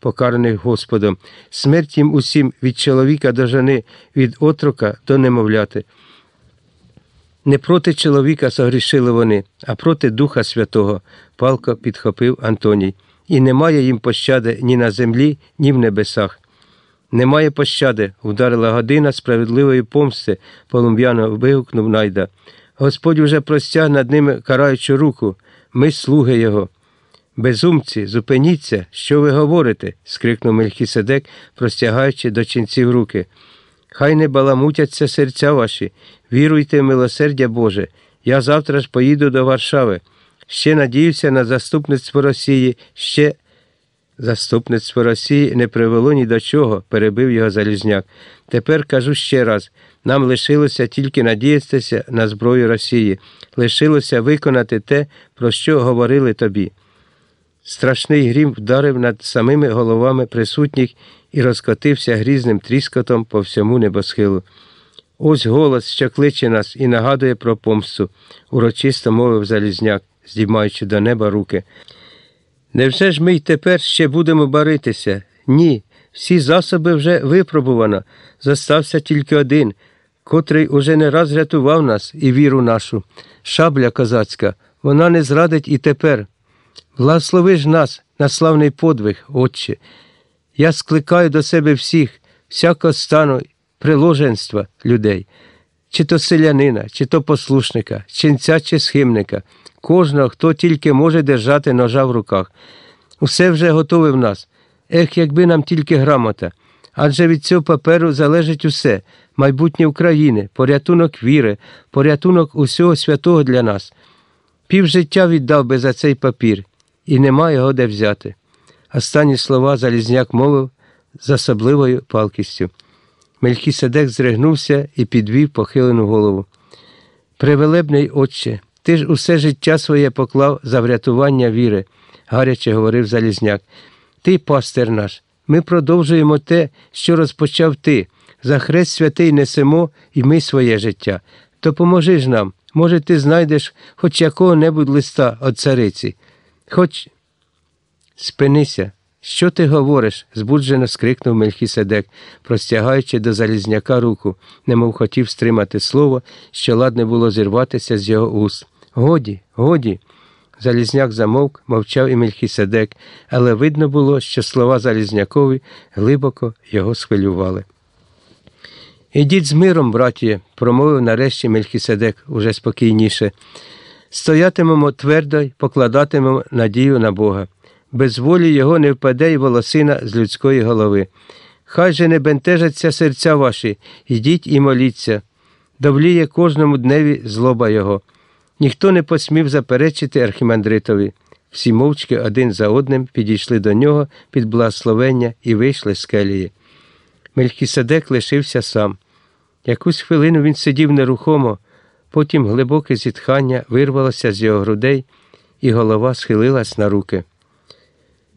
покараних Господом, смерть їм усім від чоловіка до жени, від отрока до немовляти. Не проти чоловіка согрішили вони, а проти Духа Святого, палко підхопив Антоній. І немає їм пощади ні на землі, ні в небесах. Немає пощади, вдарила година справедливої помсти, полум'яно вигукнув найда. Господь уже простяг над ними караючу руку. Ми слуги Його. Безумці, зупиніться, що ви говорите? скрикнув Мельхіседек, простягаючи до ченців руки. Хай не баламутяться серця ваші, віруйте в милосердя Боже. Я завтра ж поїду до Варшави. Ще надіюся на заступництво Росії, ще заступництво Росії не привело ні до чого, перебив його Залізняк. Тепер кажу ще раз нам лишилося тільки надіятися на зброю Росії, лишилося виконати те, про що говорили тобі. Страшний грім вдарив над самими головами присутніх і розкотився грізним тріскотом по всьому небосхилу. Ось голос, що кличе нас і нагадує про помсту, урочисто мовив Залізняк, здіймаючи до неба руки. Невже ж ми й тепер ще будемо баритися? Ні, всі засоби вже випробувано. Зостався тільки один, котрий уже не раз рятував нас і віру нашу. Шабля козацька, вона не зрадить і тепер. Благослови ж нас на славний подвиг, Отче. Я скликаю до себе всіх, всякого стану приложенства людей, чи то селянина, чи то послушника, ченця чи схимника, кожного, хто тільки може держати ножа в руках. Усе вже готове в нас. Ех, якби нам тільки грамота. Адже від цього паперу залежить усе майбутнє України, порятунок віри, порятунок усього святого для нас. Пів життя віддав би за цей папір, і нема його де взяти. Останні слова Залізняк мовив з особливою палкістю. Мелькіседек зригнувся і підвів похилену голову. Превелебний отче, ти ж усе життя своє поклав за врятування віри, гаряче говорив Залізняк. Ти, пастир наш, ми продовжуємо те, що розпочав ти. За хрест святий несемо і ми своє життя. Допоможи ж нам, може, ти знайдеш хоч якого-небудь листа від цариці. Хоч спинися. Що ти говориш? збуджено скрикнув Мельхіседек, простягаючи до Залізняка руку, немов хотів стримати слово, що ладне було зірватися з його уст. Годі, годі. Залізняк замовк, мовчав і Мельхіседек, але видно було, що слова Залізнякові глибоко його схвилювали. Ідіть з миром, братіє, промовив нарешті Мельхіседек уже спокійніше. Стоятимемо твердо й покладатимемо надію на Бога. Без волі його не впаде й волосина з людської голови. Хай же не бентежаться серця ваші, йдіть і моліться. Довліє кожному дневі злоба його. Ніхто не посмів заперечити архімандритові. Всі мовчки один за одним підійшли до нього під благословення і вийшли з келії. Мелькіседек лишився сам. Якусь хвилину він сидів нерухомо, потім глибоке зітхання вирвалося з його грудей, і голова схилилась на руки.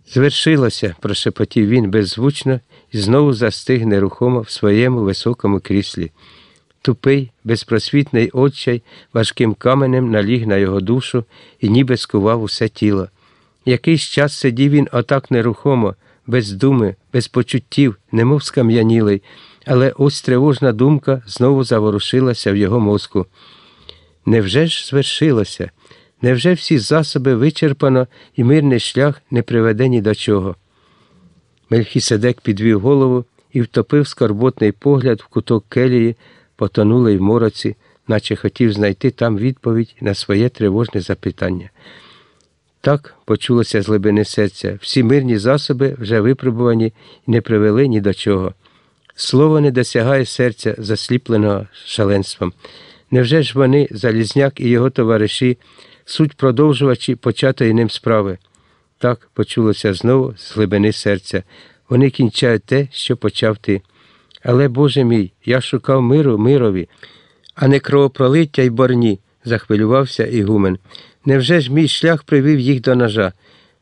Звершилося, прошепотів він беззвучно і знову застиг нерухомо в своєму високому кріслі. Тупий, безпросвітний отчай важким каменем наліг на його душу і ніби скував усе тіло. Якийсь час сидів він отак нерухомо, без думи, без почуттів, немов скам'янілий, але ось тривожна думка знову заворушилася в його мозку. Невже ж звершилося? Невже всі засоби вичерпано і мирний шлях не приведе ні до чого? Мельхіседек підвів голову і втопив скорботний погляд в куток келії, потонулий в мороці, наче хотів знайти там відповідь на своє тривожне запитання. Так почулося з глибини серця, всі мирні засоби вже випробувані і не привели ні до чого. Слово не досягає серця, засліпленого шаленством. Невже ж вони, Залізняк і його товариші, суть продовжувачі початої ним справи? Так почулося знову з глибини серця. Вони кінчають те, що почав ти. Але, Боже мій, я шукав миру мирові, а не кровопролиття й борні, захвилювався Ігумен. Невже ж мій шлях привів їх до ножа?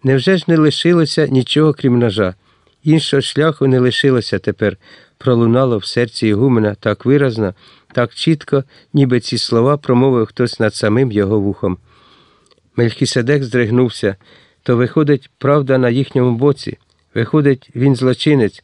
Невже ж не лишилося нічого крім ножа? Іншого шляху не лишилося тепер, пролунало в серці Ігумена так виразно, так чітко, ніби ці слова промовив хтось над самим його вухом. Мельхіседек здригнувся, то виходить, правда на їхньому боці. Виходить, він злочинець,